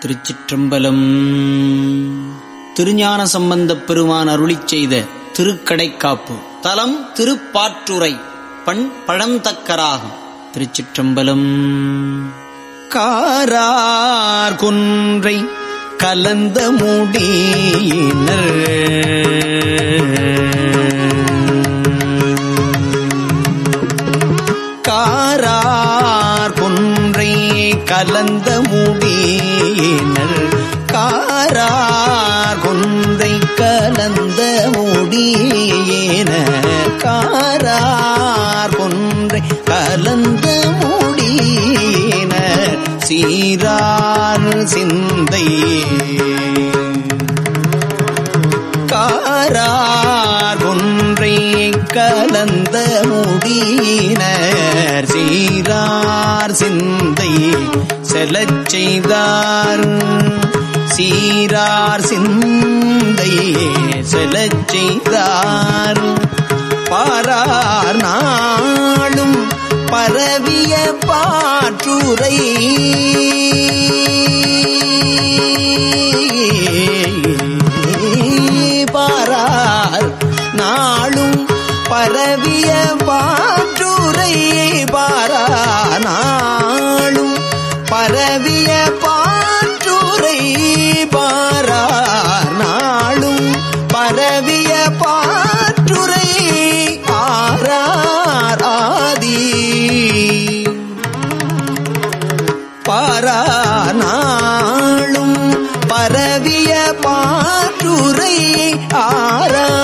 திருச்சிற்றம்பலம். திருஞான சம்பந்தப் பெருமான் அருளிச் செய்த திருக்கடைக்காப்பு. தலம் திருப்பாற்றுரை பண் பழந்தக்கராகும். திருச்சிற்றம்பலம். காரார் குன்றை கலந்த முடியினர். காரா கலந்த முடியினர் காரார் கொன்றை கலந்த முடியேன காரார் கொன்றை கலந்த முடியின சீரார் சிந்தை. காரார் கலந்த முடியினர் சீரார் சிந்தை செலச் செய்தார். சீரார் சிந்தை செலச் செய்தார். பாரார் நாளும் பரவிய பாற்றுரை. பாராளும் பரவிய பாட்டுரை ஆராராதி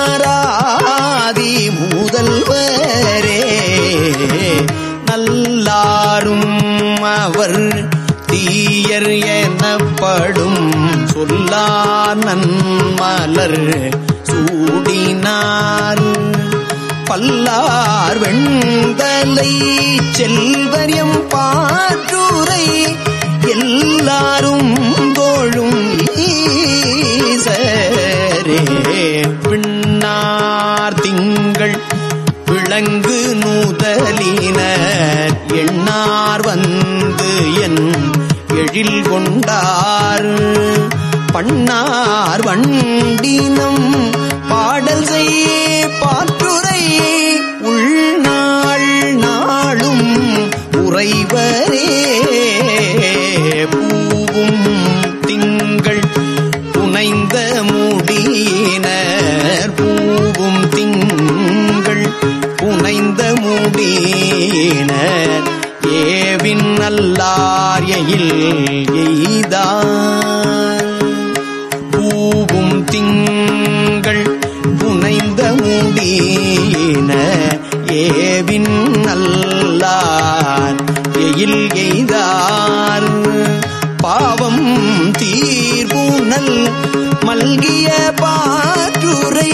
முதல்வரே. நல்லாரும் அவர் தீயர் எனப்படும் சொல்லார் நன்மலர் சூடினார். பல்லார் வெண்தலை செல்வரியம் பாற்றுரை எல்லாரும் தோழும் ஈசரே. பின்னார் திங்கள் விளங்கு நூதலினர். எண்ணார் வந்து என் எழில் கொண்டார். பண்ணார் வண்டினம் பாடல் செய் முடியினர் ஏவின் நல்லாரியையில் எய்தான் பூவும் திங்கள் புனைந்த மூடீன ஏவின் நல்லார் எயில் எய்தார். பாவம் தீர்வுனல் மல்கிய பாற்றுரை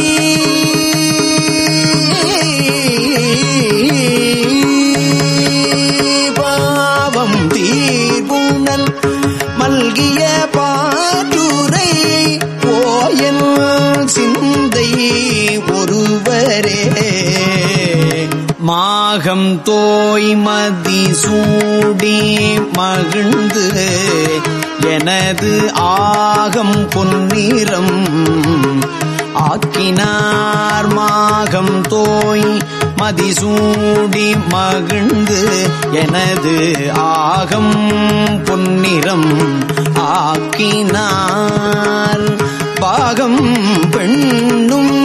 மகம் தோய் மதி சூடி மகிழ்ந்து எனது ஆகம் பொன்னிறம். ஆக்கினார் மாகம் தோய் மதிசூடி மகிழ்ந்து எனது ஆகம் பொன்னிறம். ஆக்கினார் பாகம் பெண்ணும்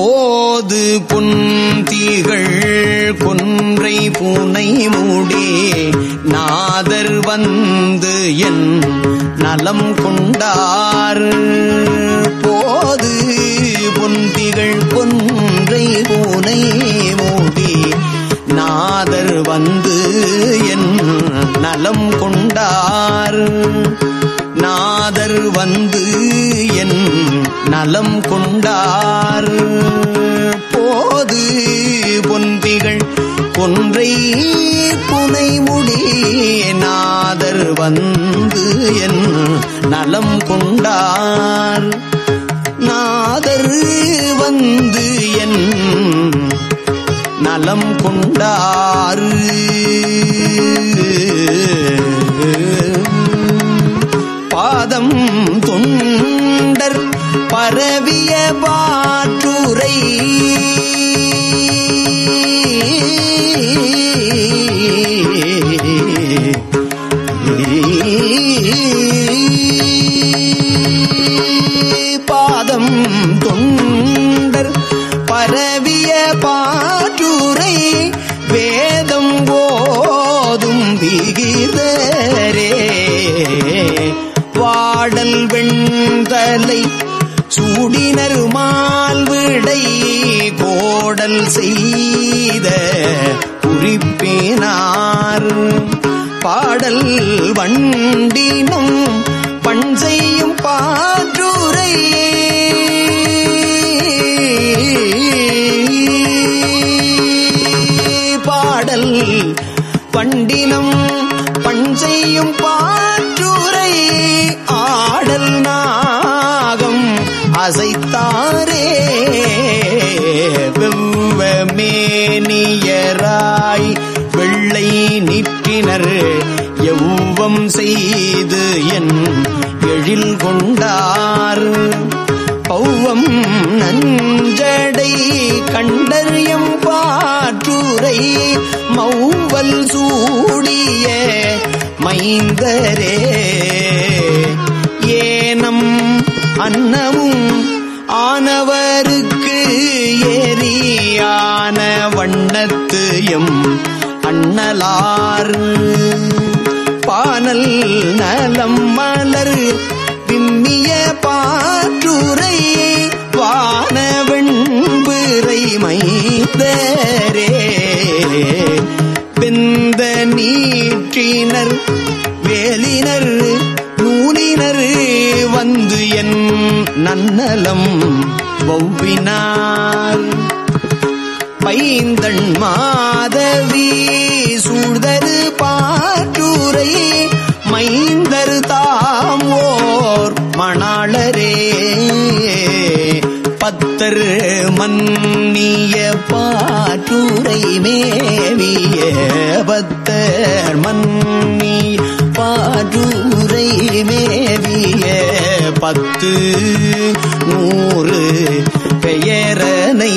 போது புன்திகள் கொன்றை பூனை மூடி. நாதர் வந்து என் நலம் கொண்டார். போது கொன்றை புனைமுடி நாதர் வந்து என் நலம் கொண்டார். நாதர் வந்து என் நலம் கொண்டார். பாதம் தொண்டர் பரவிய பாற்றுரை பாதம் தொண்டர் பரவிய பாட்டுரை வேதம் போதும் விகிதரே பாடல் வெண்தலை சூடினர் மால்விடை கோடல் செய்த குறிப்பினார். பாடல் வண்டினும் பண் செய்யும் பாற்றுரை பாடல் பண்டினம் பண் செய்யும் பாற்றுரை ஆடல் நாகம் அசைத்தாரே. வெவ்வமேனியராய் வெள்ளை நிப்ப நிற்றினர் எவ்வம் செய்து என் எழில் கொண்டார். பௌவம் நஞ்சடை கண்டறியம் பாற்றுரை மௌவல் சூடிய மைந்தரே. ஏனம் அன்னமும் ஆனவருக்கு ஏரியான வண்ணத்து எம் அண்ணலார் பானல் நலம் மலர் பின்னிய பாற்றுரை. வானவெண்பிறை மைந்தரே. வெந்த நீற்றினர் வேலினர் நூலினர் வந்து என் நன்னலம் ஒவ்வினார் பைந்தன் மாதவி சூழ்தரு பாற்றுரை மைந்தரு தாம் ஓர் மணாளரே. பத்தர் மன்னிய பாற்றுரை மேவிய பத்தர் மன்னி பாற்றுரை மேவிய பத்து நூறு பெயரனை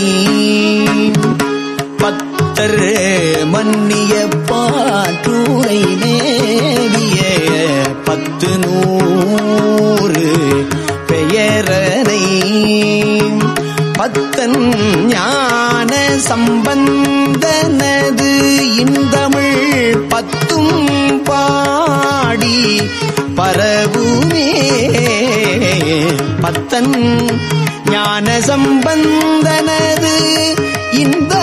மன்னிய பாற்றுரை நேவிய பத்து நூறு பெயரனை. பத்தன் ஞான சம்பந்தனது இந்தமிழ் பத்தும் பாடி பரவுமே. பத்தன் ஞான சம்பந்தனது இந்த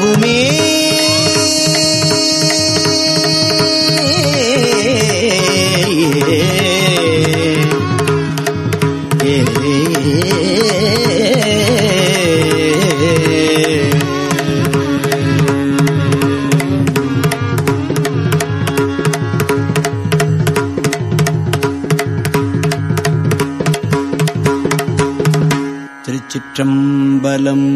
பரவுமே திருச்சிற்றம்பலம்